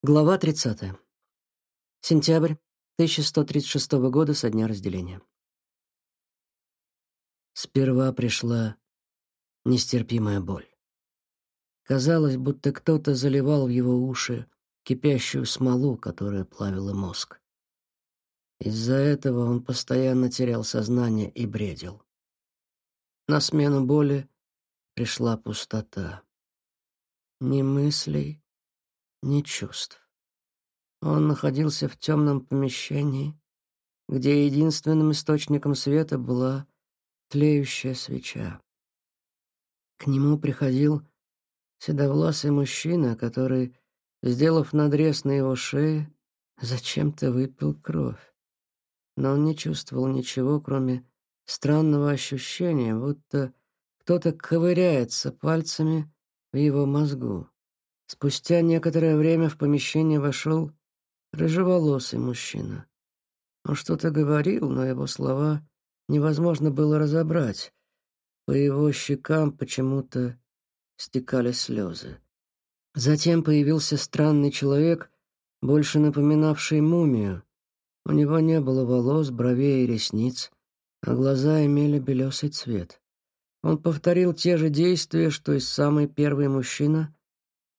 Глава 30. Сентябрь 1136 года со дня разделения. Сперва пришла нестерпимая боль. Казалось, будто кто-то заливал в его уши кипящую смолу, которая плавила мозг. Из-за этого он постоянно терял сознание и бредил. На смену боли пришла пустота. Ни мыслей, ни чувств. Он находился в темном помещении, где единственным источником света была тлеющая свеча. К нему приходил седовласый мужчина, который, сделав надрез на его шее, зачем-то выпил кровь. Но он не чувствовал ничего, кроме странного ощущения, будто кто-то ковыряется пальцами в его мозгу. Спустя некоторое время в помещение вошел рыжеволосый мужчина. Он что-то говорил, но его слова невозможно было разобрать. По его щекам почему-то стекали слезы. Затем появился странный человек, больше напоминавший мумию. У него не было волос, бровей и ресниц, а глаза имели белесый цвет. Он повторил те же действия, что и самый первый мужчина,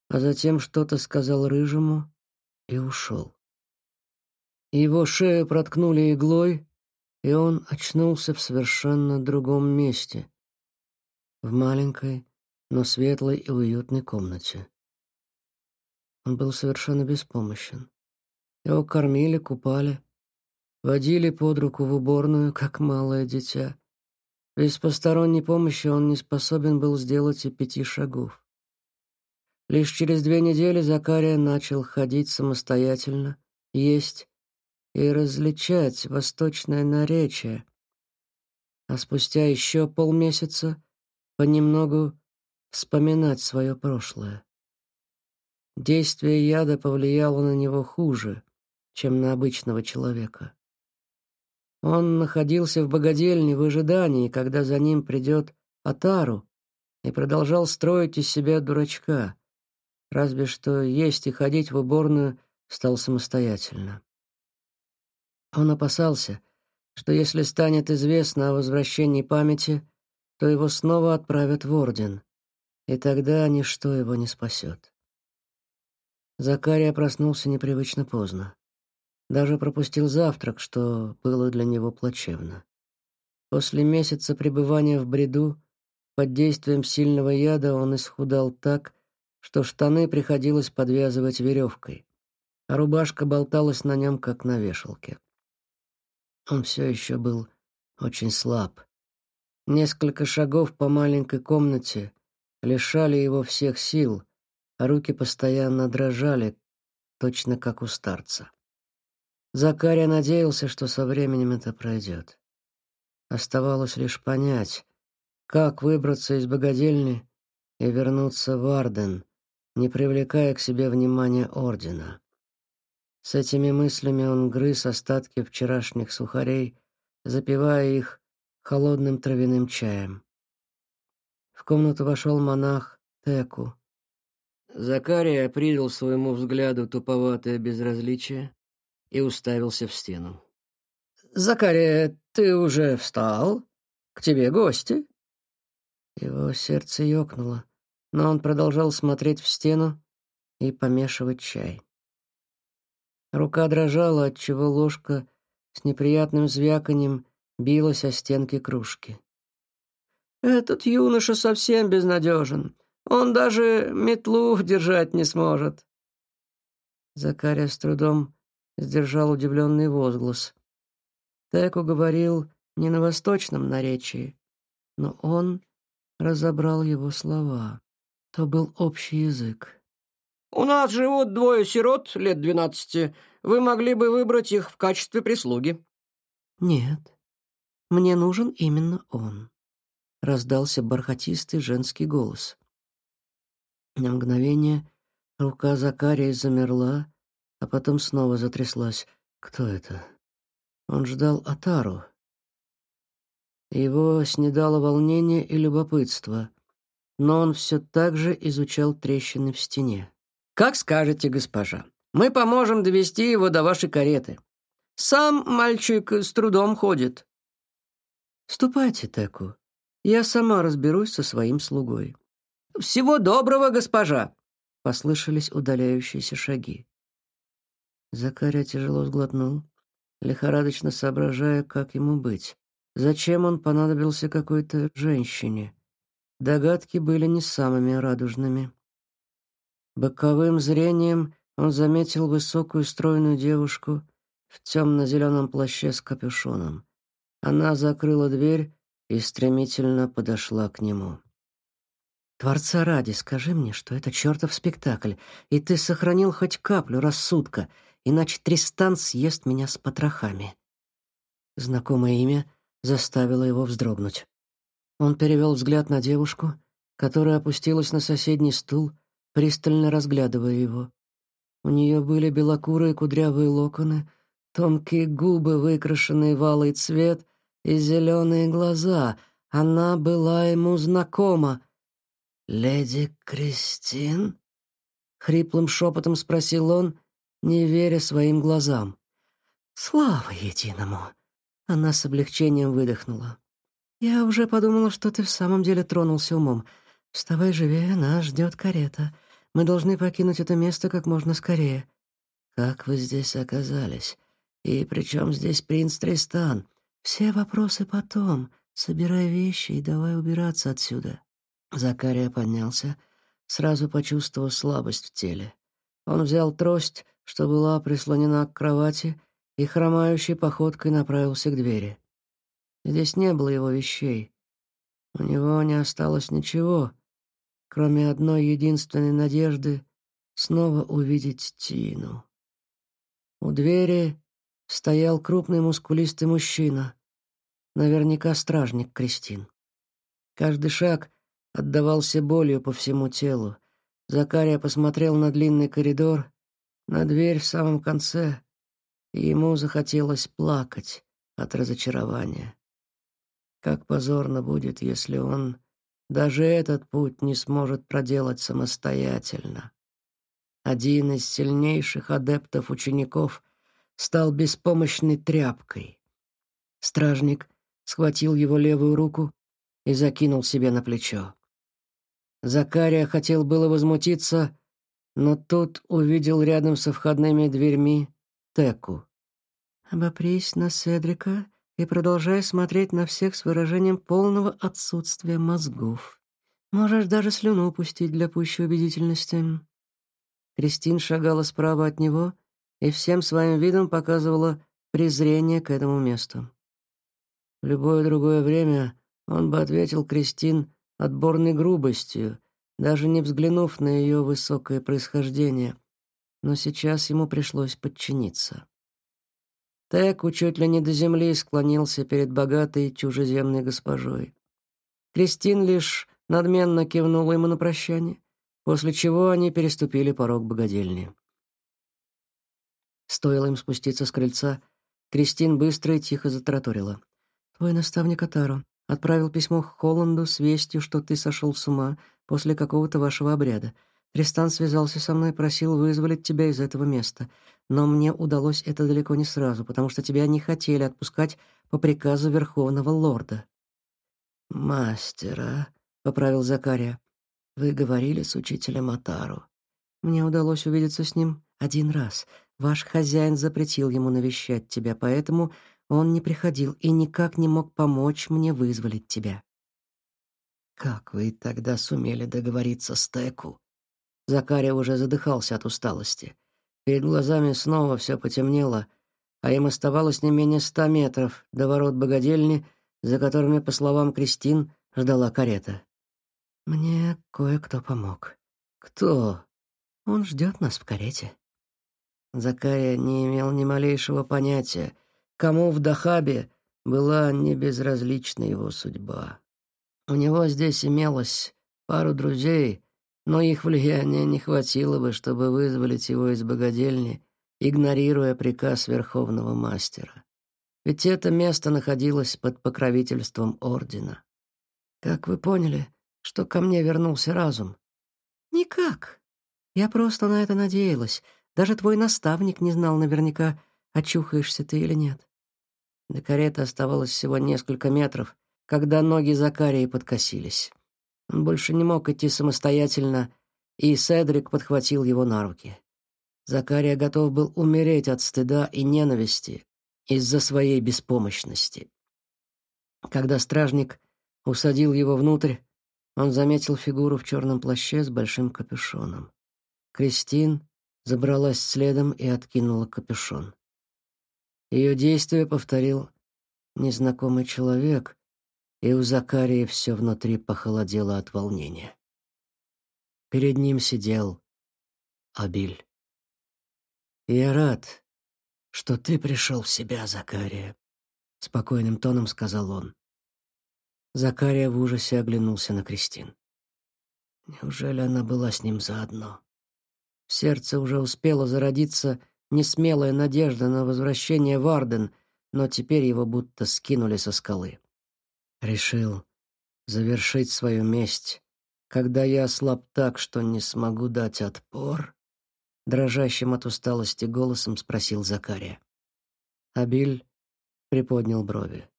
а затем что-то сказал рыжему и ушел. Его шею проткнули иглой, и он очнулся в совершенно другом месте, в маленькой, но светлой и уютной комнате. Он был совершенно беспомощен. Его кормили, купали, водили под руку в уборную, как малое дитя. Без посторонней помощи он не способен был сделать и пяти шагов. Лишь через две недели Закария начал ходить самостоятельно, есть и различать восточное наречие, а спустя еще полмесяца понемногу вспоминать свое прошлое. Действие яда повлияло на него хуже, чем на обычного человека. Он находился в богадельне в ожидании, когда за ним придет Атару, и продолжал строить из себя дурачка, разве что есть и ходить в уборную стал самостоятельно. Он опасался, что если станет известно о возвращении памяти, то его снова отправят в орден, и тогда ничто его не спасет. Закария проснулся непривычно поздно. Даже пропустил завтрак, что было для него плачевно. После месяца пребывания в бреду, под действием сильного яда он исхудал так, что штаны приходилось подвязывать веревкой, а рубашка болталась на нем, как на вешалке. Он все еще был очень слаб. Несколько шагов по маленькой комнате лишали его всех сил, а руки постоянно дрожали, точно как у старца. Закария надеялся, что со временем это пройдет. Оставалось лишь понять, как выбраться из богадельни и вернуться в Арден, не привлекая к себе внимания ордена. С этими мыслями он грыз остатки вчерашних сухарей, запивая их холодным травяным чаем. В комнату вошел монах Теку. Закария придал своему взгляду туповатое безразличие и уставился в стену. «Закария, ты уже встал? К тебе гости?» Его сердце ёкнуло но он продолжал смотреть в стену и помешивать чай. Рука дрожала, отчего ложка с неприятным звяканием билась о стенки кружки. «Этот юноша совсем безнадежен. Он даже метлу держать не сможет». Закария с трудом сдержал удивленный возглас. Теку говорил не на восточном наречии, но он разобрал его слова. То был общий язык. «У нас живут двое сирот лет двенадцати. Вы могли бы выбрать их в качестве прислуги». «Нет, мне нужен именно он», — раздался бархатистый женский голос. На мгновение рука Закария замерла, а потом снова затряслась. Кто это? Он ждал Атару. Его снедало волнение и любопытство но он все так же изучал трещины в стене. «Как скажете, госпожа. Мы поможем довести его до вашей кареты. Сам мальчик с трудом ходит». «Ступайте, Теку. Я сама разберусь со своим слугой». «Всего доброго, госпожа!» — послышались удаляющиеся шаги. Закаря тяжело сглотнул, лихорадочно соображая, как ему быть. Зачем он понадобился какой-то женщине? Догадки были не самыми радужными. Боковым зрением он заметил высокую стройную девушку в темно-зеленом плаще с капюшоном. Она закрыла дверь и стремительно подошла к нему. «Творца ради, скажи мне, что это чертов спектакль, и ты сохранил хоть каплю рассудка, иначе Тристан съест меня с потрохами». Знакомое имя заставило его вздрогнуть. Он перевел взгляд на девушку, которая опустилась на соседний стул, пристально разглядывая его. У нее были белокурые кудрявые локоны, тонкие губы, выкрашенные в алый цвет, и зеленые глаза. Она была ему знакома. «Леди Кристин?» — хриплым шепотом спросил он, не веря своим глазам. «Слава единому!» Она с облегчением выдохнула. «Я уже подумала, что ты в самом деле тронулся умом. Вставай живее, нас ждет карета. Мы должны покинуть это место как можно скорее». «Как вы здесь оказались? И при чем здесь принц Тристан?» «Все вопросы потом. Собирай вещи и давай убираться отсюда». Закария поднялся, сразу почувствовав слабость в теле. Он взял трость, что была прислонена к кровати, и хромающей походкой направился к двери. Здесь не было его вещей. У него не осталось ничего, кроме одной единственной надежды снова увидеть Тину. У двери стоял крупный мускулистый мужчина, наверняка стражник Кристин. Каждый шаг отдавался болью по всему телу. Закария посмотрел на длинный коридор, на дверь в самом конце, и ему захотелось плакать от разочарования. Как позорно будет, если он даже этот путь не сможет проделать самостоятельно. Один из сильнейших адептов учеников стал беспомощной тряпкой. Стражник схватил его левую руку и закинул себе на плечо. Закария хотел было возмутиться, но тут увидел рядом со входными дверьми Теку. «Обопрись на Седрика и продолжай смотреть на всех с выражением полного отсутствия мозгов. Можешь даже слюну упустить для пущей убедительности». Кристин шагала справа от него и всем своим видом показывала презрение к этому месту. В любое другое время он бы ответил Кристин отборной грубостью, даже не взглянув на ее высокое происхождение, но сейчас ему пришлось подчиниться. Теку чуть ли не до земли склонился перед богатой чужеземной госпожой. Кристин лишь надменно кивнула ему на прощание, после чего они переступили порог богадельни. Стоило им спуститься с крыльца, Кристин быстро и тихо затраторила. «Твой наставник Атаро отправил письмо Холланду с вестью, что ты сошел с ума после какого-то вашего обряда. Тристан связался со мной и просил вызволить тебя из этого места. Но мне удалось это далеко не сразу, потому что тебя не хотели отпускать по приказу Верховного Лорда». «Мастера», — поправил Закария, — «вы говорили с учителем Атару». «Мне удалось увидеться с ним один раз. Ваш хозяин запретил ему навещать тебя, поэтому он не приходил и никак не мог помочь мне вызволить тебя». «Как вы тогда сумели договориться с Теку?» Закария уже задыхался от усталости. Перед глазами снова все потемнело, а им оставалось не менее ста метров до ворот богадельни, за которыми, по словам Кристин, ждала карета. «Мне кое-кто помог». «Кто?» «Он ждет нас в карете». Закария не имел ни малейшего понятия, кому в Дахабе была небезразлична его судьба. У него здесь имелось пару друзей, но их влияния не хватило бы, чтобы вызволить его из богадельни, игнорируя приказ верховного мастера. Ведь это место находилось под покровительством ордена. Как вы поняли, что ко мне вернулся разум? Никак. Я просто на это надеялась. Даже твой наставник не знал наверняка, очухаешься ты или нет. До кареты оставалось всего несколько метров, когда ноги Закарии подкосились. Он больше не мог идти самостоятельно, и Седрик подхватил его на руки. Закария готов был умереть от стыда и ненависти из-за своей беспомощности. Когда стражник усадил его внутрь, он заметил фигуру в черном плаще с большим капюшоном. Кристин забралась следом и откинула капюшон. Ее действие повторил незнакомый человек, и у Закарии все внутри похолодело от волнения. Перед ним сидел Абиль. «Я рад, что ты пришел в себя, Закария», — спокойным тоном сказал он. Закария в ужасе оглянулся на Кристин. Неужели она была с ним заодно? В сердце уже успела зародиться несмелая надежда на возвращение в Арден, но теперь его будто скинули со скалы. Решил завершить свою месть, когда я ослаб так, что не смогу дать отпор? Дрожащим от усталости голосом спросил Закария. Абиль приподнял брови.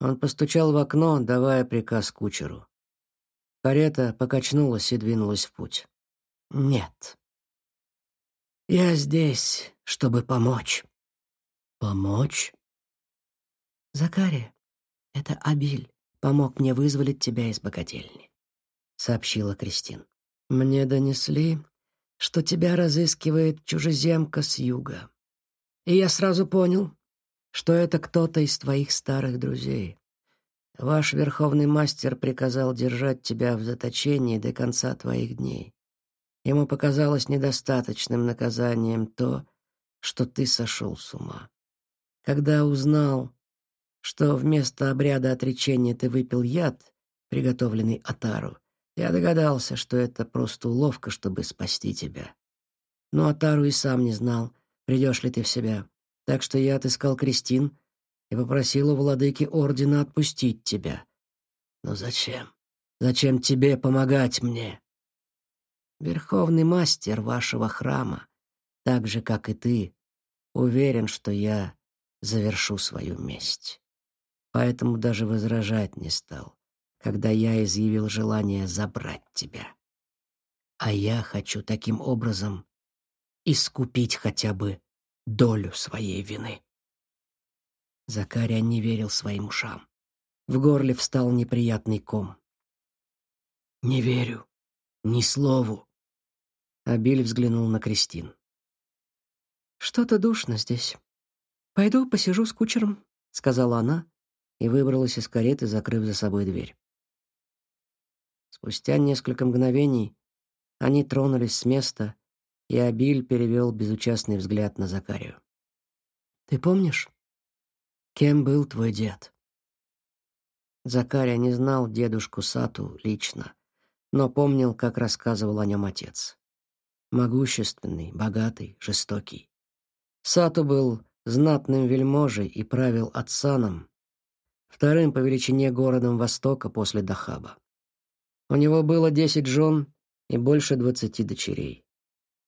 Он постучал в окно, давая приказ кучеру. Карета покачнулась и двинулась в путь. «Нет. Я здесь, чтобы помочь». «Помочь?» «Закария, это Абиль помог мне вызволить тебя из богадельни», — сообщила Кристин. «Мне донесли, что тебя разыскивает чужеземка с юга. И я сразу понял, что это кто-то из твоих старых друзей. Ваш верховный мастер приказал держать тебя в заточении до конца твоих дней. Ему показалось недостаточным наказанием то, что ты сошел с ума. Когда узнал, что вместо обряда отречения ты выпил яд, приготовленный Атару, я догадался, что это просто уловка, чтобы спасти тебя. Но Атару и сам не знал, придешь ли ты в себя. Так что я отыскал Кристин и попросил у владыки ордена отпустить тебя. Но зачем? Зачем тебе помогать мне? Верховный мастер вашего храма, так же, как и ты, уверен, что я завершу свою месть. Поэтому даже возражать не стал, когда я изъявил желание забрать тебя. А я хочу таким образом искупить хотя бы долю своей вины. Закария не верил своим ушам. В горле встал неприятный ком. «Не верю. Ни слову». Абиль взглянул на Кристин. «Что-то душно здесь. Пойду посижу с кучером», — сказала она и выбралась из кареты, закрыв за собой дверь. Спустя несколько мгновений они тронулись с места и Абиль перевел безучастный взгляд на Закарию. «Ты помнишь, кем был твой дед?» Закария не знал дедушку Сату лично, но помнил, как рассказывал о нем отец. Могущественный, богатый, жестокий. Сату был знатным вельможей и правил Ацаном, вторым по величине городом Востока после Дахаба. У него было десять жен и больше двадцати дочерей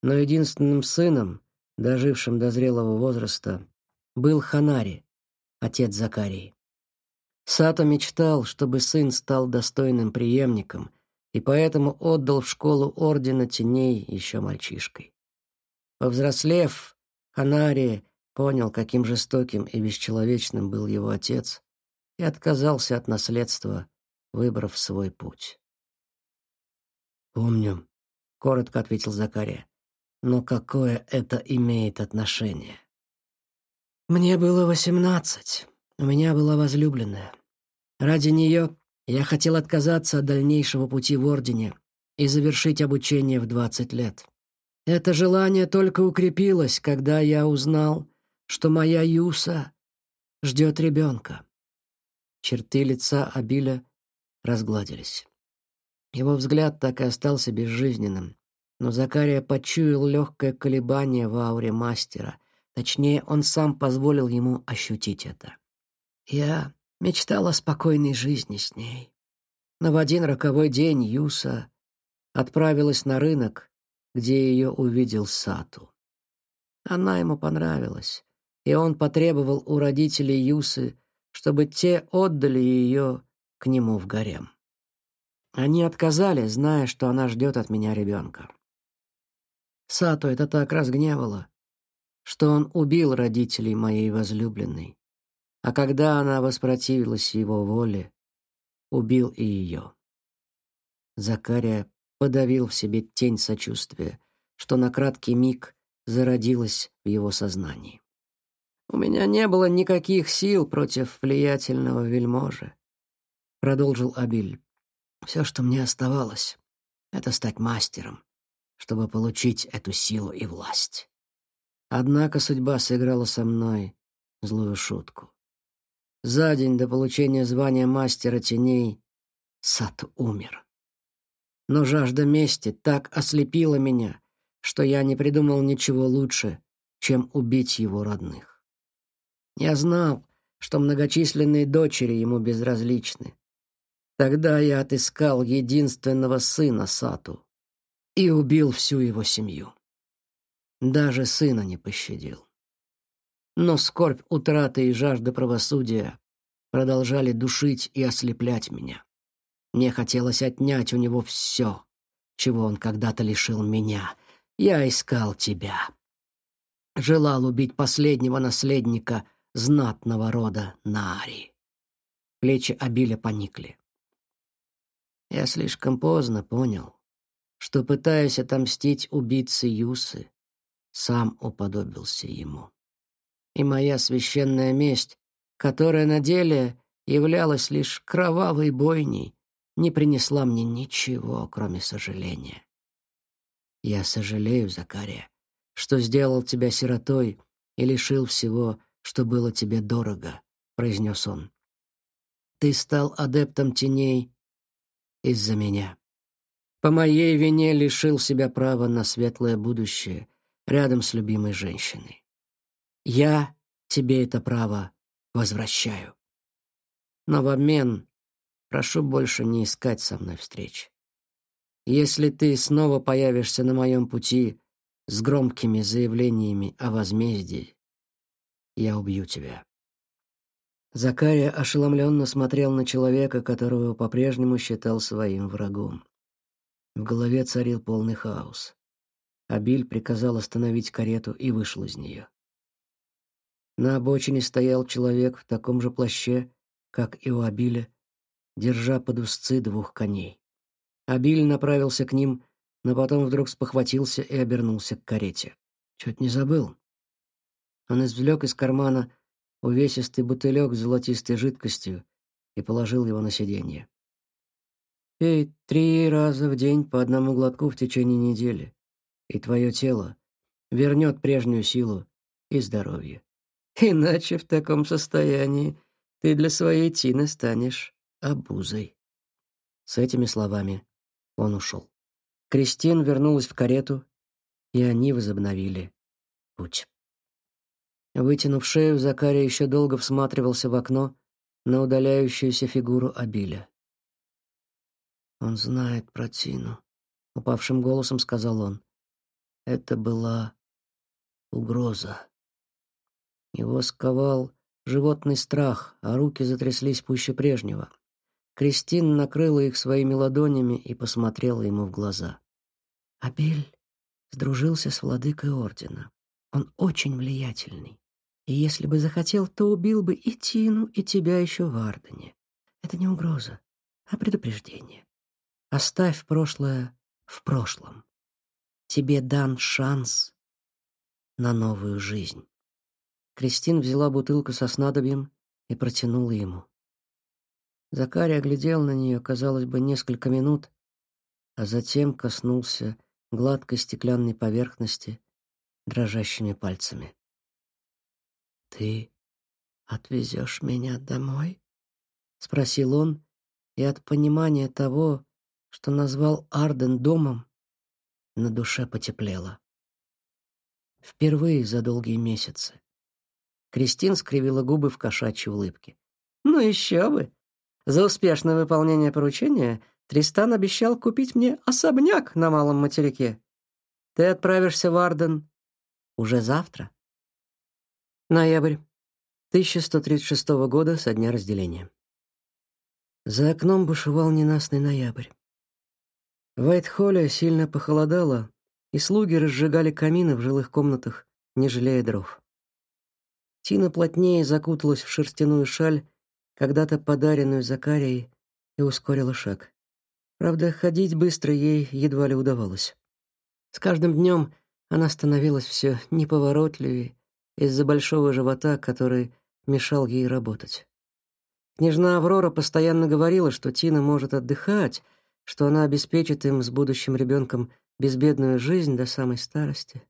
но единственным сыном, дожившим до зрелого возраста, был Ханари, отец Закарии. Сато мечтал, чтобы сын стал достойным преемником, и поэтому отдал в школу Ордена Теней еще мальчишкой. Повзрослев, Ханари понял, каким жестоким и бесчеловечным был его отец, и отказался от наследства, выбрав свой путь. «Помню», — коротко ответил Закария. Но какое это имеет отношение? Мне было восемнадцать. У меня была возлюбленная. Ради нее я хотел отказаться от дальнейшего пути в Ордене и завершить обучение в двадцать лет. Это желание только укрепилось, когда я узнал, что моя Юса ждет ребенка. Черты лица Абиля разгладились. Его взгляд так и остался безжизненным, но Закария почуял легкое колебание в ауре мастера. Точнее, он сам позволил ему ощутить это. Я мечтал о спокойной жизни с ней. Но в один роковой день Юса отправилась на рынок, где ее увидел Сату. Она ему понравилась, и он потребовал у родителей Юсы, чтобы те отдали ее к нему в гарем. Они отказали, зная, что она ждет от меня ребенка. Сату это так разгневало, что он убил родителей моей возлюбленной, а когда она воспротивилась его воле, убил и ее. Закария подавил в себе тень сочувствия, что на краткий миг зародилась в его сознании. «У меня не было никаких сил против влиятельного вельможи», — продолжил Абиль. «Все, что мне оставалось, — это стать мастером, чтобы получить эту силу и власть. Однако судьба сыграла со мной злую шутку. За день до получения звания мастера теней Сат умер. Но жажда мести так ослепила меня, что я не придумал ничего лучше, чем убить его родных. Я знал, что многочисленные дочери ему безразличны. Тогда я отыскал единственного сына Сату и убил всю его семью. Даже сына не пощадил. Но скорбь утраты и жажда правосудия продолжали душить и ослеплять меня. Мне хотелось отнять у него все, чего он когда-то лишил меня. Я искал тебя. Желал убить последнего наследника знатного рода Нари. Плечи Абиля поникли. Я слишком поздно понял, что, пытаясь отомстить убийце Юсы, сам уподобился ему. И моя священная месть, которая на деле являлась лишь кровавой бойней, не принесла мне ничего, кроме сожаления. Я сожалею, Закария, что сделал тебя сиротой и лишил всего, что было тебе дорого, произнес он. Ты стал адептом теней из-за меня. По моей вине лишил себя права на светлое будущее рядом с любимой женщиной. Я тебе это право возвращаю. Но в обмен прошу больше не искать со мной встреч. Если ты снова появишься на моем пути с громкими заявлениями о возмездии, я убью тебя. Закария ошеломленно смотрел на человека, которого по-прежнему считал своим врагом. В голове царил полный хаос. Абиль приказал остановить карету и вышел из нее. На обочине стоял человек в таком же плаще, как и у Абиля, держа под узцы двух коней. Абиль направился к ним, но потом вдруг спохватился и обернулся к карете. Чуть не забыл. Он извлек из кармана увесистый бутылек с золотистой жидкостью и положил его на сиденье. Пей три раза в день по одному глотку в течение недели, и твое тело вернет прежнюю силу и здоровье. Иначе в таком состоянии ты для своей Тины станешь обузой. С этими словами он ушел. Кристин вернулась в карету, и они возобновили путь. Вытянув шею, Закария еще долго всматривался в окно на удаляющуюся фигуру Абиля. «Он знает про Тину», — упавшим голосом сказал он. «Это была угроза». Его сковал животный страх, а руки затряслись пуще прежнего. Кристин накрыла их своими ладонями и посмотрела ему в глаза. «Абель сдружился с владыкой ордена. Он очень влиятельный. И если бы захотел, то убил бы и Тину, и тебя еще в Ардене. Это не угроза, а предупреждение. Оставь прошлое в прошлом. Тебе дан шанс на новую жизнь. Кристин взяла бутылку со снадобьем и протянула ему. Закарий оглядел на нее, казалось бы, несколько минут, а затем коснулся гладкой стеклянной поверхности дрожащими пальцами. «Ты отвезешь меня домой?» — спросил он, и от понимания того, что назвал Арден домом, на душе потеплело. Впервые за долгие месяцы. Кристин скривила губы в кошачьей улыбке. «Ну еще бы! За успешное выполнение поручения Тристан обещал купить мне особняк на Малом материке. Ты отправишься в Арден Уже завтра? Ноябрь 1136 года со дня разделения. За окном бушевал ненастный ноябрь. В Уайт-Холле сильно похолодало, и слуги разжигали камины в жилых комнатах, не жалея дров. Тина плотнее закуталась в шерстяную шаль, когда-то подаренную Закарией, и ускорила шаг. Правда, ходить быстро ей едва ли удавалось. С каждым днем она становилась все неповоротливее из-за большого живота, который мешал ей работать. Княжна Аврора постоянно говорила, что Тина может отдыхать, что она обеспечит им с будущим ребенком безбедную жизнь до самой старости.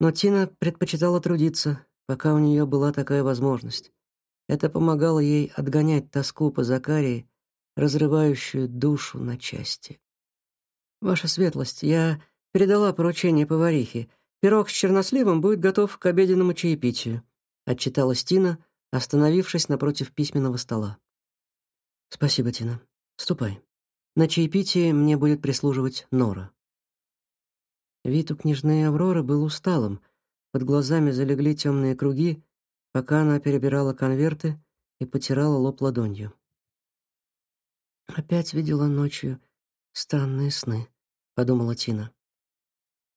Но Тина предпочитала трудиться, пока у нее была такая возможность. Это помогало ей отгонять тоску по Закарии, разрывающую душу на части. «Ваша светлость, я передала поручение поварихе. Пирог с черносливом будет готов к обеденному чаепитию», — отчиталась Тина, остановившись напротив письменного стола. «Спасибо, Тина. Ступай. На чаепитии мне будет прислуживать Нора». Вид у княжны Авроры был усталым, под глазами залегли темные круги, пока она перебирала конверты и потирала лоб ладонью. «Опять видела ночью странные сны», — подумала Тина.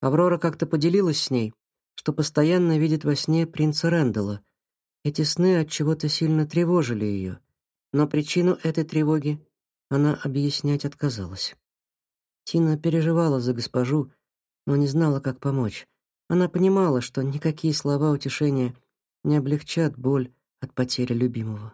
Аврора как-то поделилась с ней, что постоянно видит во сне принца Рэндалла. Эти сны от чего-то сильно тревожили ее, но причину этой тревоги она объяснять отказалась. Тина переживала за госпожу, но не знала, как помочь. Она понимала, что никакие слова утешения не облегчат боль от потери любимого.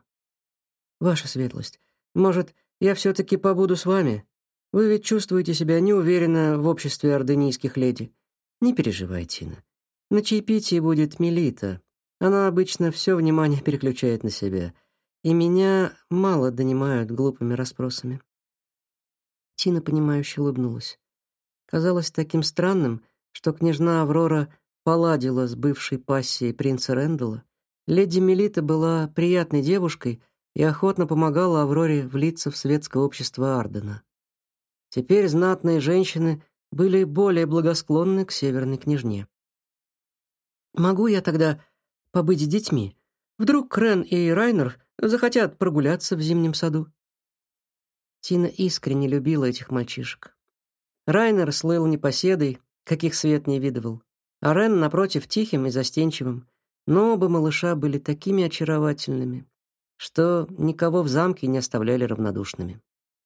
«Ваша светлость, может, я все-таки побуду с вами? Вы ведь чувствуете себя неуверенно в обществе орденийских леди. Не переживай, Тина. На чаепитии будет Мелита. Она обычно все внимание переключает на себя. И меня мало донимают глупыми расспросами». Тина, понимающе улыбнулась. Казалось таким странным, что княжна Аврора поладила с бывшей пассией принца Рэндалла. Леди Мелита была приятной девушкой и охотно помогала Авроре влиться в светское общество Ардена. Теперь знатные женщины были более благосклонны к северной княжне. «Могу я тогда побыть с детьми? Вдруг Крен и Райнер захотят прогуляться в зимнем саду?» Тина искренне любила этих мальчишек. Райнер слыл непоседой, каких свет не видывал, а Рен, напротив, тихим и застенчивым. Но оба малыша были такими очаровательными, что никого в замке не оставляли равнодушными.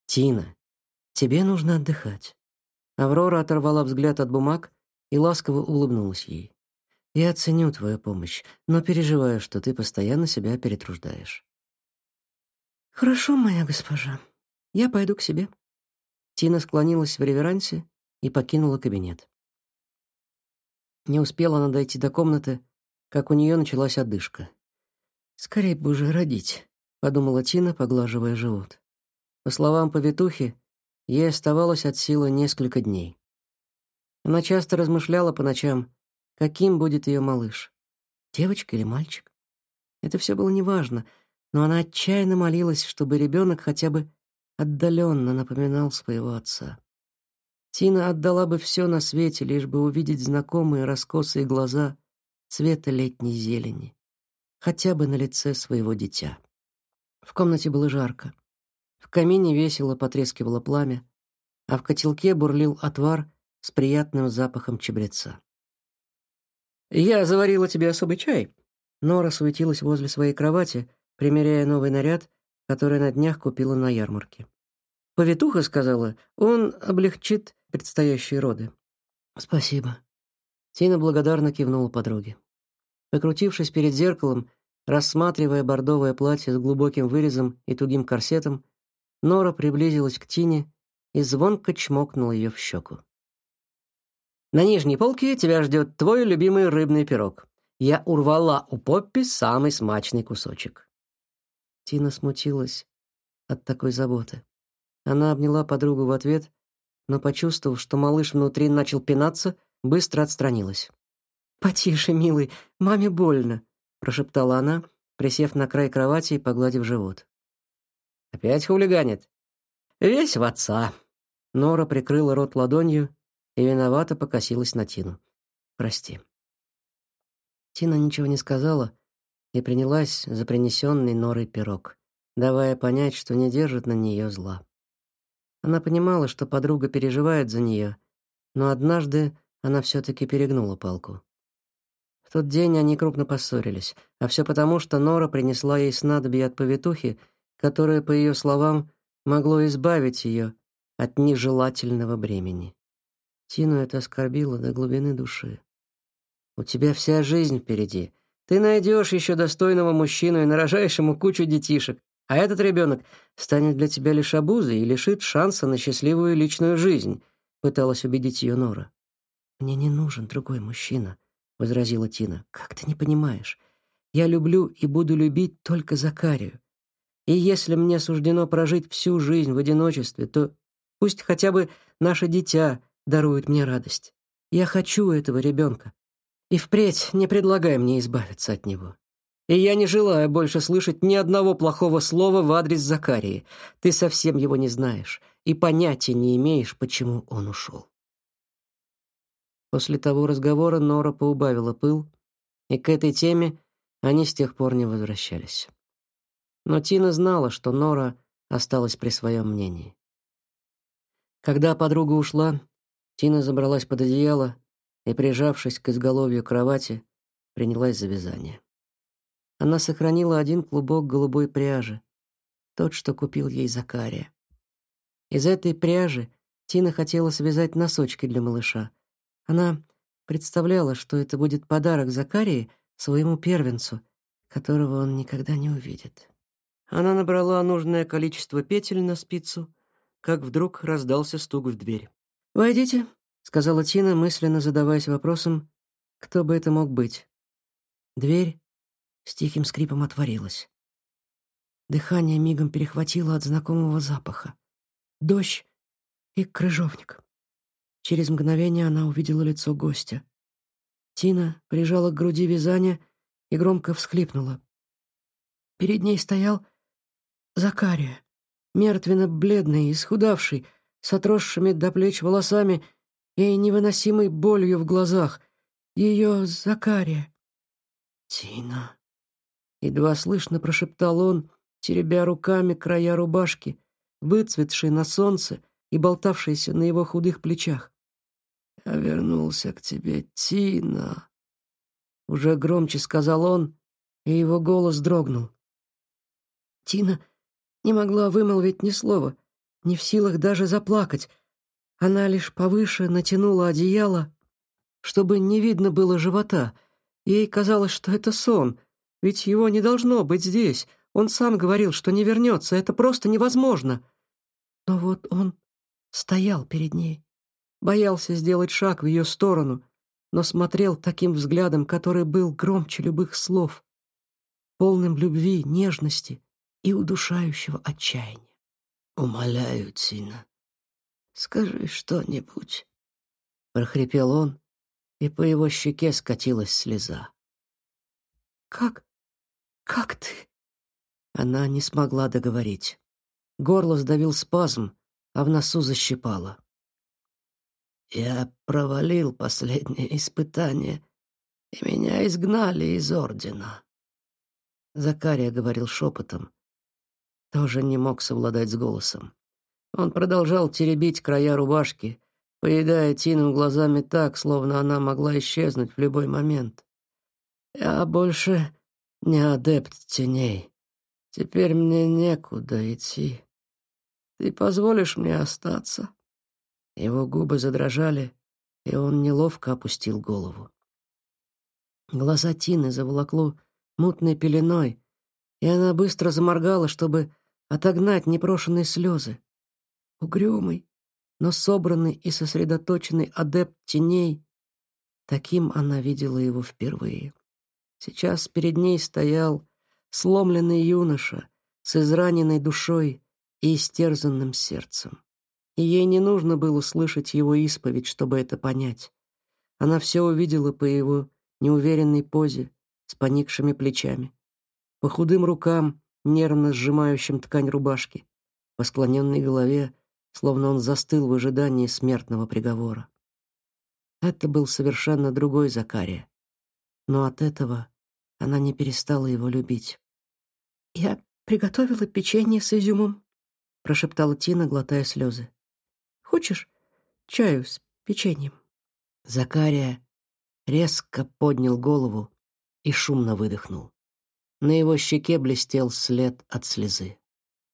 «Тина, тебе нужно отдыхать». Аврора оторвала взгляд от бумаг и ласково улыбнулась ей. «Я оценю твою помощь, но переживаю, что ты постоянно себя перетруждаешь». «Хорошо, моя госпожа. Я пойду к себе». Тина склонилась в реверансе и покинула кабинет. Не успела она дойти до комнаты, как у нее началась одышка. «Скорее бы уже родить», — подумала Тина, поглаживая живот. По словам повитухи, ей оставалось от силы несколько дней. Она часто размышляла по ночам, каким будет ее малыш, девочка или мальчик. Это все было неважно, но она отчаянно молилась, чтобы ребенок хотя бы отдаленно напоминал своего отца. Тина отдала бы все на свете, лишь бы увидеть знакомые раскосые глаза цвета летней зелени, хотя бы на лице своего дитя. В комнате было жарко. В камине весело потрескивало пламя, а в котелке бурлил отвар с приятным запахом чабреца. «Я заварила тебе особый чай». Нора суетилась возле своей кровати, примеряя новый наряд, который на днях купила на ярмарке. Повитуха сказала, он облегчит предстоящие роды. Спасибо. Тина благодарно кивнула подруге. Покрутившись перед зеркалом, рассматривая бордовое платье с глубоким вырезом и тугим корсетом, Нора приблизилась к Тине и звонко чмокнула ее в щеку. «На нижней полке тебя ждет твой любимый рыбный пирог. Я урвала у Поппи самый смачный кусочек». Тина смутилась от такой заботы. Она обняла подругу в ответ, но, почувствовав, что малыш внутри начал пинаться, быстро отстранилась. «Потише, милый, маме больно», — прошептала она, присев на край кровати и погладив живот. «Опять хулиганит?» «Весь в отца». Нора прикрыла рот ладонью и виновато покосилась на Тину. «Прости». Тина ничего не сказала и принялась за принесенный Норой пирог, давая понять, что не держит на нее зла. Она понимала, что подруга переживает за нее, но однажды она все таки перегнула палку. В тот день они крупно поссорились, а все потому, что Нора принесла ей снадобье от повитухи, которое, по ее словам, могло избавить ее от нежелательного бремени. Тину это оскорбило до глубины души. У тебя вся жизнь впереди. Ты найдешь еще достойного мужчину и нарожаешь ему кучу детишек, а этот ребенок станет для тебя лишь обузой и лишит шанса на счастливую личную жизнь, пыталась убедить ее Нора. Мне не нужен другой мужчина, возразила Тина. Как ты не понимаешь? Я люблю и буду любить только Закарию. И если мне суждено прожить всю жизнь в одиночестве, то пусть хотя бы наше дитя дарует мне радость. Я хочу этого ребенка. И впредь не предлагай мне избавиться от него. И я не желаю больше слышать ни одного плохого слова в адрес Закарии. Ты совсем его не знаешь и понятия не имеешь, почему он ушел. После того разговора Нора поубавила пыл, и к этой теме они с тех пор не возвращались. Но Тина знала, что Нора осталась при своем мнении. Когда подруга ушла, Тина забралась под одеяло и, прижавшись к изголовью кровати, принялась за вязание. Она сохранила один клубок голубой пряжи, тот, что купил ей Закария. Из этой пряжи Тина хотела связать носочки для малыша. Она представляла, что это будет подарок Закарии своему первенцу, которого он никогда не увидит. Она набрала нужное количество петель на спицу, как вдруг раздался стук в дверь. «Войдите», сказала Тина, мысленно задаваясь вопросом, кто бы это мог быть. Дверь с тихим скрипом отворилась. Дыхание мигом перехватило от знакомого запаха. Дождь и крыжовник. Через мгновение она увидела лицо гостя. Тина прижала к груди вязание и громко всхлипнула. Перед ней стоял Закария, мертвенно-бледный, исхудавший, с отросшими до плеч волосами и невыносимой болью в глазах. Ее Закария. «Тина», — едва слышно прошептал он, теребя руками края рубашки, выцветшей на солнце и болтавшейся на его худых плечах. «Я вернулся к тебе, Тина», — уже громче сказал он, и его голос дрогнул. Тина не могла вымолвить ни слова, не в силах даже заплакать, она лишь повыше натянула одеяло, чтобы не видно было живота. Ей казалось, что это сон, ведь его не должно быть здесь. Он сам говорил, что не вернется, это просто невозможно. Но вот он стоял перед ней, боялся сделать шаг в ее сторону, но смотрел таким взглядом, который был громче любых слов, полным любви, нежности и удушающего отчаяния. «Умоляю, Тина, Скажи что-нибудь, прохрипел он, и по его щеке скатилась слеза. Как? Как ты? Она не смогла договорить. Горло сдавил спазм, а в носу защипало. Я провалил последнее испытание, и меня изгнали из ордена. Закария говорил шепотом, тоже не мог совладать с голосом. Он продолжал теребить края рубашки, поедая Тину глазами так, словно она могла исчезнуть в любой момент. «Я больше не адепт теней. Теперь мне некуда идти. Ты позволишь мне остаться?» Его губы задрожали, и он неловко опустил голову. Глаза Тины заволокло мутной пеленой, и она быстро заморгала, чтобы отогнать непрошенные слезы. Угрюмый, но собранный и сосредоточенный адепт теней. Таким она видела его впервые. Сейчас перед ней стоял сломленный юноша с израненной душой и истерзанным сердцем. И ей не нужно было слышать его исповедь, чтобы это понять. Она все увидела по его неуверенной позе, с поникшими плечами, по худым рукам, нервно сжимающим ткань рубашки, по склоненной голове, словно он застыл в ожидании смертного приговора. Это был совершенно другой Закария. но от этого она не перестала его любить. «Я приготовила печенье с изюмом», — прошептала Тина, глотая слезы. «Хочешь чаю с печеньем?» Закария резко поднял голову и шумно выдохнул. На его щеке блестел след от слезы.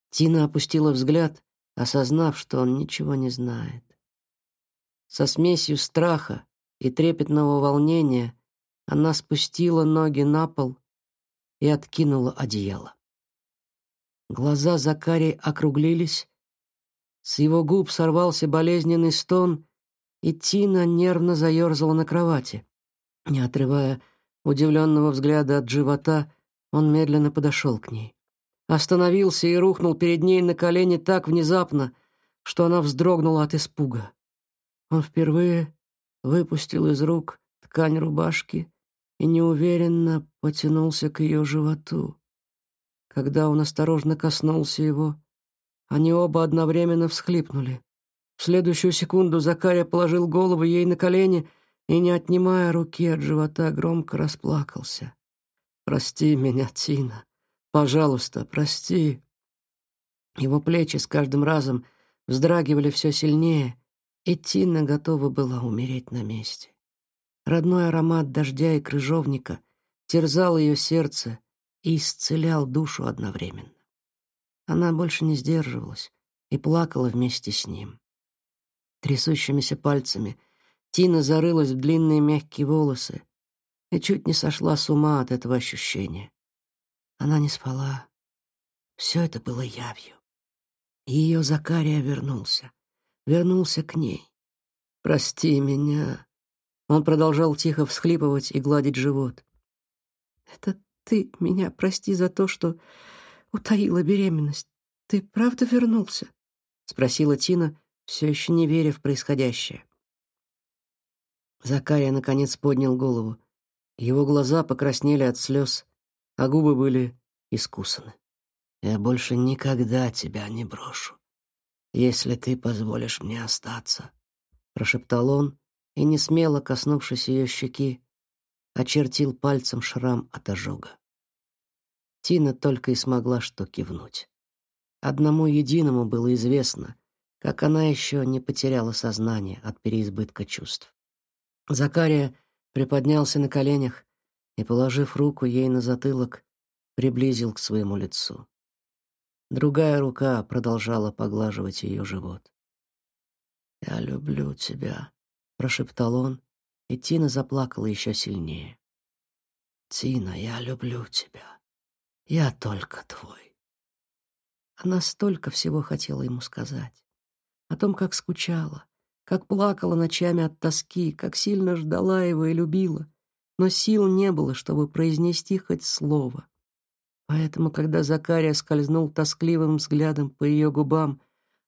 Тина опустила взгляд, осознав, что он ничего не знает. Со смесью страха и трепетного волнения она спустила ноги на пол и откинула одеяло. Глаза Закари округлились, с его губ сорвался болезненный стон, и Тина нервно заерзала на кровати. Не отрывая удивленного взгляда от живота, он медленно подошел к ней. Остановился и рухнул перед ней на колени так внезапно, что она вздрогнула от испуга. Он впервые выпустил из рук ткань рубашки и неуверенно потянулся к ее животу. Когда он осторожно коснулся его, они оба одновременно всхлипнули. В следующую секунду Закария положил голову ей на колени и, не отнимая руки от живота, громко расплакался. «Прости меня, Тина. Пожалуйста, прости». Его плечи с каждым разом вздрагивали все сильнее, и Тина готова была умереть на месте. Родной аромат дождя и крыжовника терзал ее сердце и исцелял душу одновременно. Она больше не сдерживалась и плакала вместе с ним. Трясущимися пальцами Тина зарылась в длинные мягкие волосы и чуть не сошла с ума от этого ощущения. Она не спала. Все это было явью. Ее Закария вернулся. Вернулся к ней. «Прости меня». Он продолжал тихо всхлипывать и гладить живот. «Это ты меня прости за то, что утаила беременность. Ты правда вернулся?» — спросила Тина, все еще не веря в происходящее. Закария наконец поднял голову. Его глаза покраснели от слез, а губы были искусаны. «Я больше никогда тебя не брошу, если ты позволишь мне остаться», — прошептал он, и, не смело коснувшись ее щеки, очертил пальцем шрам от ожога. Тина только и смогла что кивнуть. Одному единому было известно, как она еще не потеряла сознание от переизбытка чувств. Закария приподнялся на коленях и, положив руку ей на затылок, приблизил к своему лицу. Другая рука продолжала поглаживать ее живот. «Я люблю тебя», — прошептал он, и Тина заплакала еще сильнее. «Тина, я люблю тебя. Я только твой». Она столько всего хотела ему сказать о том, как скучала, как плакала ночами от тоски, как сильно ждала его и любила, но сил не было, чтобы произнести хоть слово. Поэтому, когда Закария скользнул тоскливым взглядом по ее губам,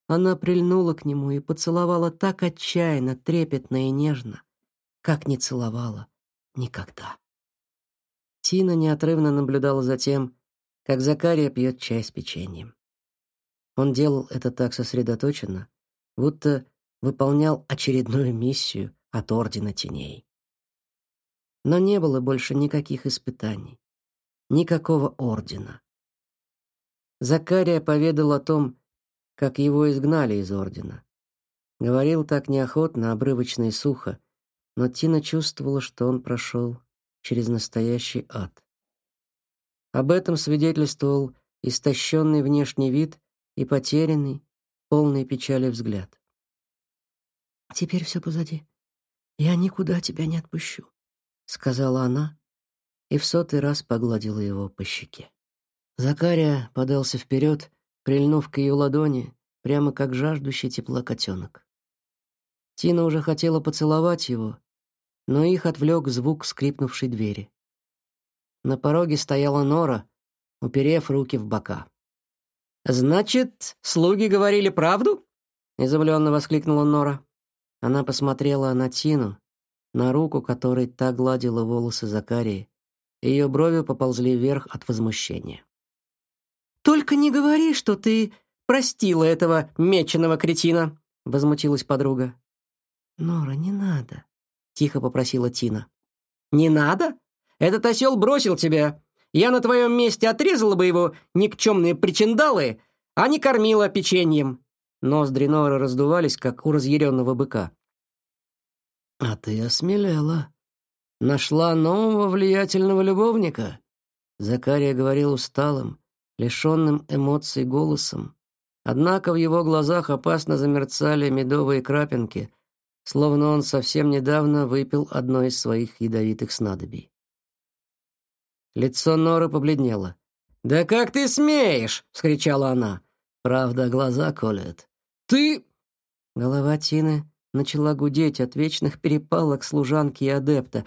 она прильнула к нему и поцеловала так отчаянно, трепетно и нежно, как не целовала никогда. Тина неотрывно наблюдала за тем, как Закария пьет чай с печеньем. Он делал это так сосредоточенно, будто выполнял очередную миссию от Ордена Теней. Но не было больше никаких испытаний, никакого Ордена. Закария поведал о том, как его изгнали из Ордена. Говорил так неохотно, обрывочно и сухо, но Тина чувствовала, что он прошел через настоящий ад. Об этом свидетельствовал истощенный внешний вид и потерянный, полный печали взгляд. «Теперь все позади. Я никуда тебя не отпущу», — сказала она и в сотый раз погладила его по щеке. Закария подался вперед, прильнув к ее ладони, прямо как жаждущий тепла котенок. Тина уже хотела поцеловать его, но их отвлек звук скрипнувшей двери. На пороге стояла Нора, уперев руки в бока. «Значит, слуги говорили правду?» — изумленно воскликнула Нора. Она посмотрела на Тину, на руку которой та гладила волосы Закарии. Ее брови поползли вверх от возмущения. «Только не говори, что ты простила этого меченого кретина!» — возмутилась подруга. «Нора, не надо», — тихо попросила Тина. «Не надо? Этот осел бросил тебя. Я на твоем месте отрезала бы его никчемные причиндалы, а не кормила печеньем». Ноздри Нора раздувались, как у разъяренного быка. «А ты осмелела. Нашла нового влиятельного любовника?» Закария говорил усталым, лишенным эмоций голосом. Однако в его глазах опасно замерцали медовые крапинки, словно он совсем недавно выпил одно из своих ядовитых снадобий. Лицо Норы побледнело. «Да как ты смеешь!» — вскричала она. Правда, глаза колят. «Ты...» Голова Тины начала гудеть от вечных перепалок служанки и адепта.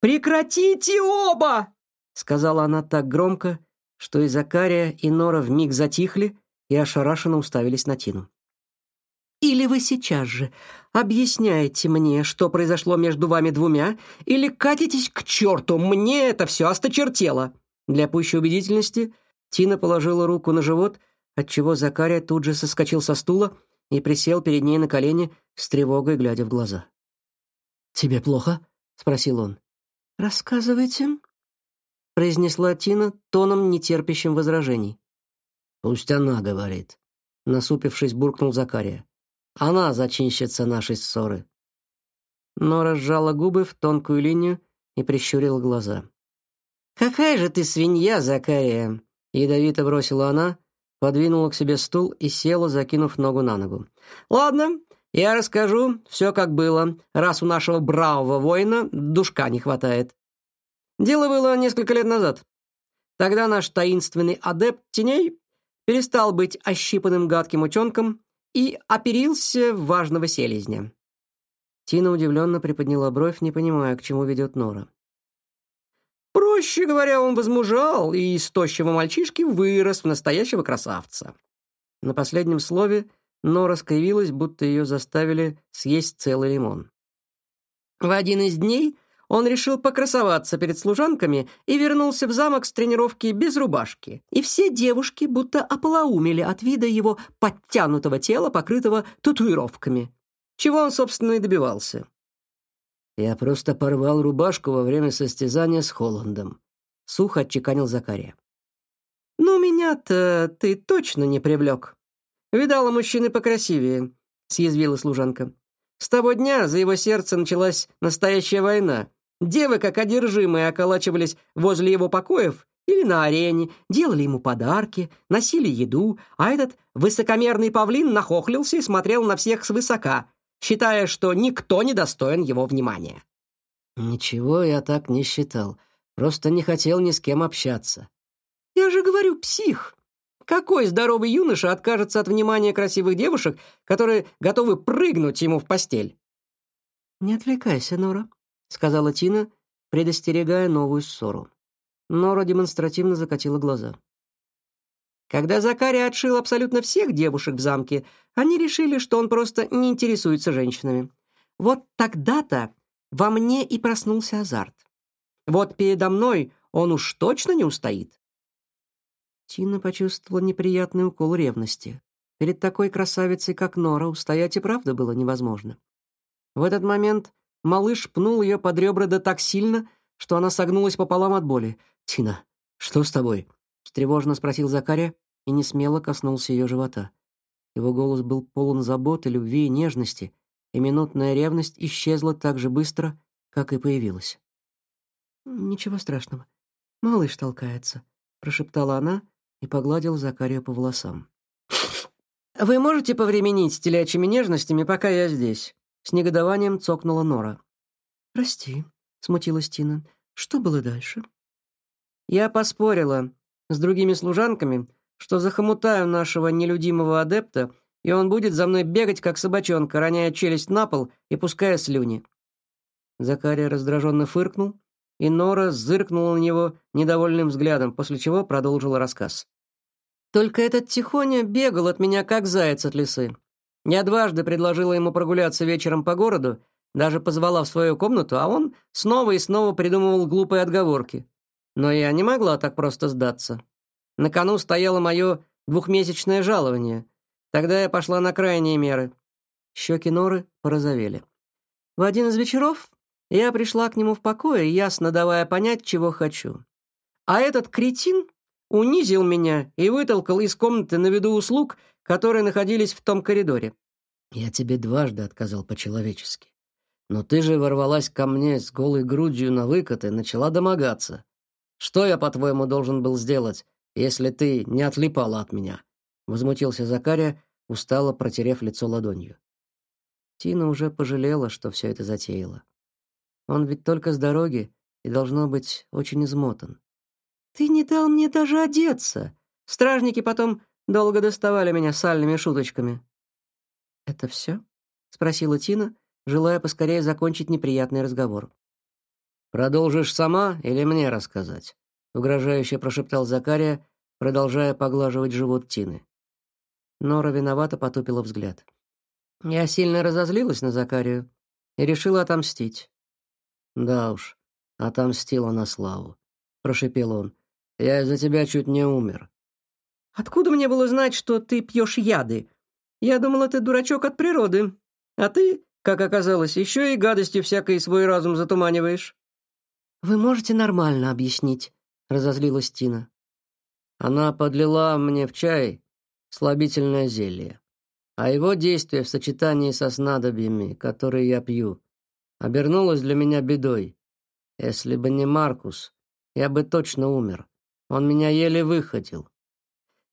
«Прекратите оба!» — сказала она так громко, что и Закария, и Нора вмиг затихли и ошарашенно уставились на Тину. «Или вы сейчас же объясняете мне, что произошло между вами двумя, или катитесь к черту, мне это все осточертело!» Для пущей убедительности Тина положила руку на живот, отчего Закария тут же соскочил со стула и присел перед ней на колени, с тревогой глядя в глаза. «Тебе плохо?» — спросил он. «Рассказывайте», — произнесла Тина тоном, нетерпящим возражений. «Пусть она говорит», — насупившись, буркнул Закария. «Она зачинщица нашей ссоры». Нора сжала губы в тонкую линию и прищурила глаза. «Какая же ты свинья, Закария!» — ядовито бросила она, подвинула к себе стул и села, закинув ногу на ногу. «Ладно, я расскажу все, как было, раз у нашего бравого воина душка не хватает. Дело было несколько лет назад. Тогда наш таинственный адепт теней перестал быть ощипанным гадким утенком и оперился в важного селезня». Тина удивленно приподняла бровь, не понимая, к чему ведет Нора. Проще говоря, он возмужал и из тощего мальчишки вырос в настоящего красавца. На последнем слове Нора скривилась, будто ее заставили съесть целый лимон. В один из дней он решил покрасоваться перед служанками и вернулся в замок с тренировки без рубашки. И все девушки будто ополоумели от вида его подтянутого тела, покрытого татуировками. Чего он, собственно, и добивался. Я просто порвал рубашку во время состязания с Холландом. Сухо отчеканил Закария. «Ну, меня-то ты точно не привлек. Видала мужчины покрасивее», — съязвила служанка. «С того дня за его сердце началась настоящая война. Девы, как одержимые, околачивались возле его покоев или на арене, делали ему подарки, носили еду, а этот высокомерный павлин нахохлился и смотрел на всех свысока, считая, что никто не достоин его внимания. Ничего я так не считал. Просто не хотел ни с кем общаться. Я же говорю, псих. Какой здоровый юноша откажется от внимания красивых девушек, которые готовы прыгнуть ему в постель? Не отвлекайся, Нора, сказала Тина, предостерегая новую ссору. Нора демонстративно закатила глаза. Когда Закария отшил абсолютно всех девушек в замке, они решили, что он просто не интересуется женщинами. Вот тогда-то во мне и проснулся азарт. Вот передо мной он уж точно не устоит. Тина почувствовала неприятный укол ревности. Перед такой красавицей, как Нора, устоять и правда было невозможно. В этот момент малыш пнул ее под ребра да так сильно, что она согнулась пополам от боли. «Тина, что с тобой?» Встревоженно спросил Закария и не смело коснулся ее живота. Его голос был полон заботы, любви и нежности, и минутная ревность исчезла так же быстро, как и появилась. «Ничего страшного. Малыш толкается», — прошептала она и погладила Закария по волосам. «Вы можете повременить с телячьими нежностями, пока я здесь?» С негодованием цокнула Нора. «Прости», — смутилась Тина. «Что было дальше?» «Я поспорила с другими служанками, что захомутаю нашего нелюдимого адепта, и он будет за мной бегать, как собачонка, роняя челюсть на пол и пуская слюни». Закария раздраженно фыркнул, и Нора зыркнула на него недовольным взглядом, после чего продолжила рассказ. «Только этот Тихоня бегал от меня, как заяц от лисы. Я дважды предложила ему прогуляться вечером по городу, даже позвала в свою комнату, а он снова и снова придумывал глупые отговорки. Но я не могла так просто сдаться. На кону стояло мое двухмесячное жалование. Тогда я пошла на крайние меры. Щеки Норы порозовели. В один из вечеров Я пришла к нему в покое, ясно давая понять, чего хочу. А этот кретин унизил меня и вытолкал из комнаты на виду услуг, которые находились в том коридоре. Я тебе дважды отказал по-человечески. Но ты же ворвалась ко мне с голой грудью на выкат и начала домогаться. Что я, по-твоему, должен был сделать, если ты не отлипала от меня?» Возмутился Закария, устало протерев лицо ладонью. Тина уже пожалела, что все это затеяла. Он ведь только с дороги и должно быть очень измотан. «Ты не дал мне даже одеться. Стражники потом долго доставали меня сальными шуточками». «Это все?» — спросила Тина, желая поскорее закончить неприятный разговор. «Продолжишь сама или мне рассказать?» — угрожающе прошептал Закария, продолжая поглаживать живот Тины. Нора виновато потупила взгляд. Я сильно разозлилась на Закарию и решила отомстить. «Да уж, отомстила на славу», — прошепел он. «Я из-за тебя чуть не умер». «Откуда мне было знать, что ты пьешь яды? Я думала, ты дурачок от природы. А ты, как оказалось, еще и гадостью всякой свой разум затуманиваешь». «Вы можете нормально объяснить», — разозлилась Тина. Она подлила мне в чай слабительное зелье, а его действие в сочетании со снадобьями, которые я пью, обернулось для меня бедой. Если бы не Маркус, я бы точно умер. Он меня еле выходил.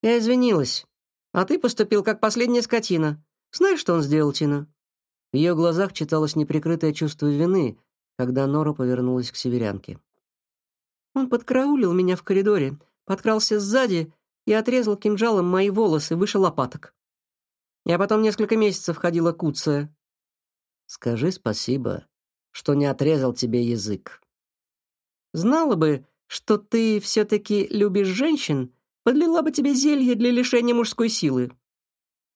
Я извинилась, а ты поступил как последняя скотина. Знаешь, что он сделал, Тина? В ее глазах читалось неприкрытое чувство вины, когда Нора повернулась к северянке. Он подкараулил меня в коридоре, подкрался сзади и отрезал кинжалом мои волосы выше лопаток. Я потом несколько месяцев ходила куцая. Скажи спасибо, что не отрезал тебе язык. Знала бы, что ты все-таки любишь женщин, подлила бы тебе зелье для лишения мужской силы.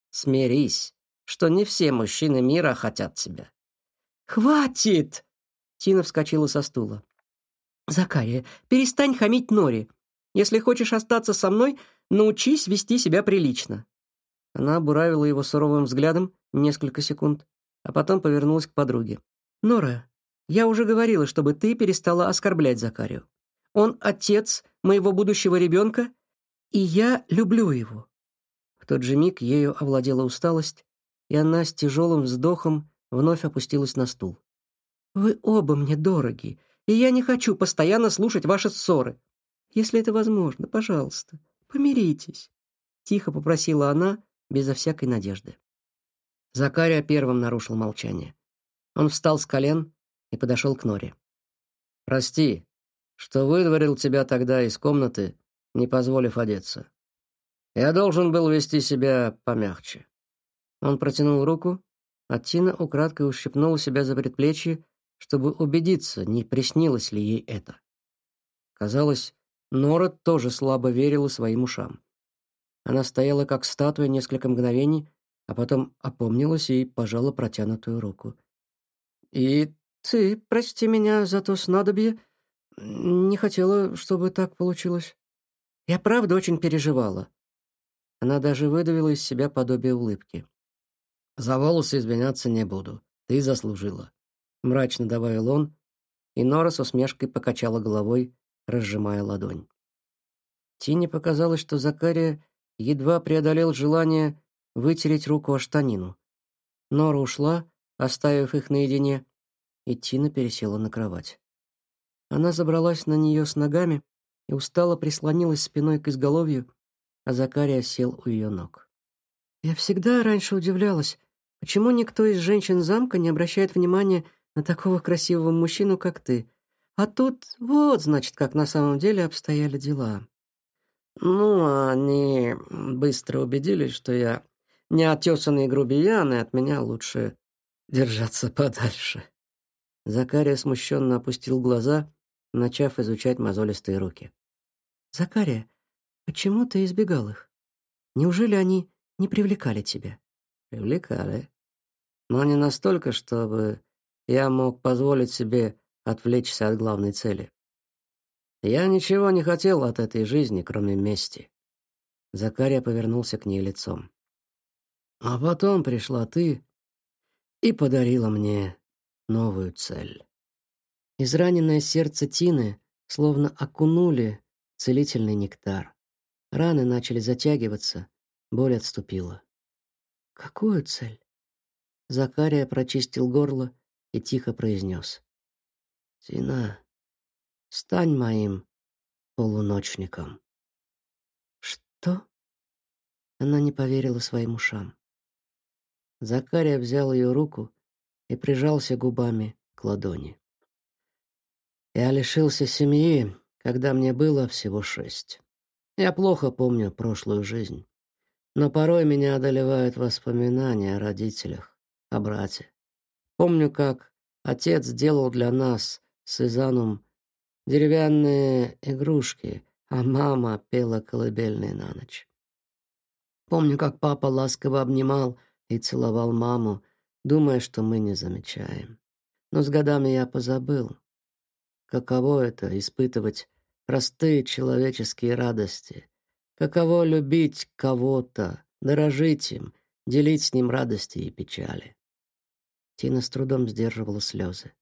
Смирись, что не все мужчины мира хотят тебя. Хватит! Тина вскочила со стула. Закария, перестань хамить Нори. Если хочешь остаться со мной, научись вести себя прилично». Она буравила его суровым взглядом несколько секунд, а потом повернулась к подруге. «Нора, я уже говорила, чтобы ты перестала оскорблять Закарию. Он отец моего будущего ребенка, и я люблю его». В тот же миг ею овладела усталость, и она с тяжелым вздохом вновь опустилась на стул. «Вы оба мне дороги, и я не хочу постоянно слушать ваши ссоры. Если это возможно, пожалуйста, помиритесь», — тихо попросила она, безо всякой надежды. Закария первым нарушил молчание. Он встал с колен и подошел к Норе. «Прости, что выдворил тебя тогда из комнаты, не позволив одеться. Я должен был вести себя помягче». Он протянул руку, а Тина украдкой ущипнула себя за предплечье, чтобы убедиться, не приснилось ли ей это. Казалось, Нора тоже слабо верила своим ушам. Она стояла как статуя несколько мгновений, а потом опомнилась и пожала протянутую руку. «И ты, прости меня за то снадобье, не хотела, чтобы так получилось. Я правда очень переживала». Она даже выдавила из себя подобие улыбки. «За волосы извиняться не буду. Ты заслужила», — мрачно добавил он, и Нора с усмешкой покачала головой, разжимая ладонь. Тине показалось, что Закария едва преодолел желание вытереть руку о штанину. Нора ушла, оставив их наедине, и Тина пересела на кровать. Она забралась на нее с ногами и устало прислонилась спиной к изголовью, а Закария сел у ее ног. «Я всегда раньше удивлялась, почему никто из женщин замка не обращает внимания на такого красивого мужчину, как ты. А тут вот, значит, как на самом деле обстояли дела». Ну, они быстро убедились, что я неотесанный грубиян, и от меня лучше держаться подальше. Закария смущенно опустил глаза, начав изучать мозолистые руки. «Закария, почему ты избегал их? Неужели они не привлекали тебя?» «Привлекали. Но не настолько, чтобы я мог позволить себе отвлечься от главной цели. Я ничего не хотел от этой жизни, кроме мести. Закария повернулся к ней лицом. А потом пришла ты и подарила мне новую цель. Израненное сердце Тины словно окунули целительный нектар. Раны начали затягиваться, боль отступила. «Какую цель?» Закария прочистил горло и тихо произнес. «Тина, стань моим полуночником». «Что?» Она не поверила своим ушам. Закария взял ее руку и прижался губами к ладони. Я лишился семьи, когда мне было всего шесть. Я плохо помню прошлую жизнь, но порой меня одолевают воспоминания о родителях, о брате. Помню, как отец делал для нас с Изаном деревянные игрушки, а мама пела колыбельные на ночь. Помню, как папа ласково обнимал и целовал маму, думая, что мы не замечаем. Но с годами я позабыл, каково это — испытывать простые человеческие радости, каково любить кого-то, дорожить им, делить с ним радости и печали. Тина с трудом сдерживала слезы.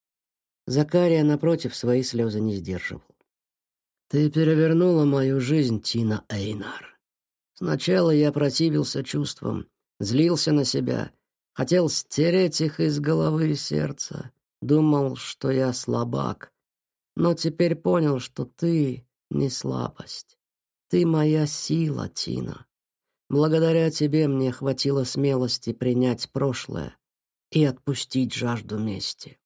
Закария, напротив, свои слезы не сдерживал. «Ты перевернула мою жизнь, Тина Эйнар. Сначала я противился чувствам, злился на себя, хотел стереть их из головы и сердца, думал, что я слабак. Но теперь понял, что ты не слабость. Ты моя сила, Тина. Благодаря тебе мне хватило смелости принять прошлое и отпустить жажду мести.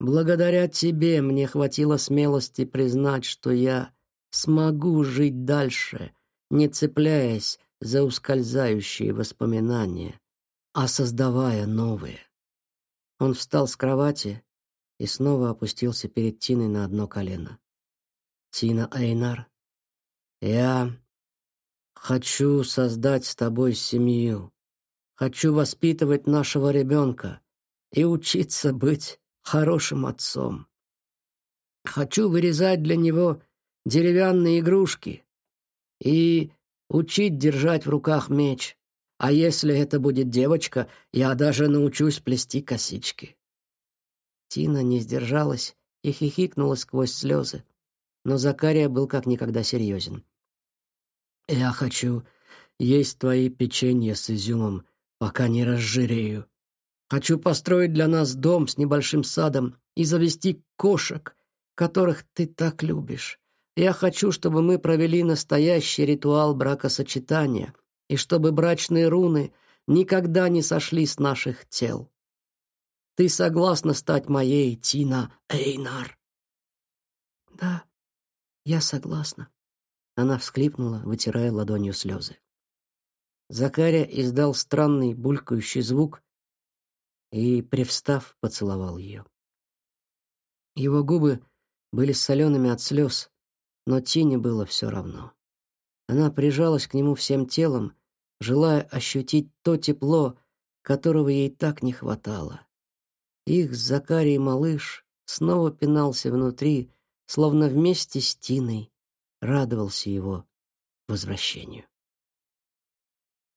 Благодаря тебе мне хватило смелости признать, что я смогу жить дальше, не цепляясь за ускользающие воспоминания, а создавая новые. Он встал с кровати и снова опустился перед Тиной на одно колено. «Тина Эйнар, я хочу создать с тобой семью, хочу воспитывать нашего ребенка и учиться быть хорошим отцом. Хочу вырезать для него деревянные игрушки и учить держать в руках меч. А если это будет девочка, я даже научусь плести косички. Тина не сдержалась и хихикнула сквозь слезы, но Закария был как никогда серьезен. «Я хочу есть твои печенья с изюмом, пока не разжирею. Хочу построить для нас дом с небольшим садом и завести кошек, которых ты так любишь. Я хочу, чтобы мы провели настоящий ритуал бракосочетания и чтобы брачные руны никогда не сошли с наших тел. Ты согласна стать моей, Тина Эйнар?» «Да, я согласна», — она всхлипнула, вытирая ладонью слезы. Закаря издал странный булькающий звук и, привстав, поцеловал ее. Его губы были солеными от слез, но Тине было все равно. Она прижалась к нему всем телом, желая ощутить то тепло, которого ей так не хватало. Их с Закарией малыш снова пинался внутри, словно вместе с Тиной радовался его возвращению.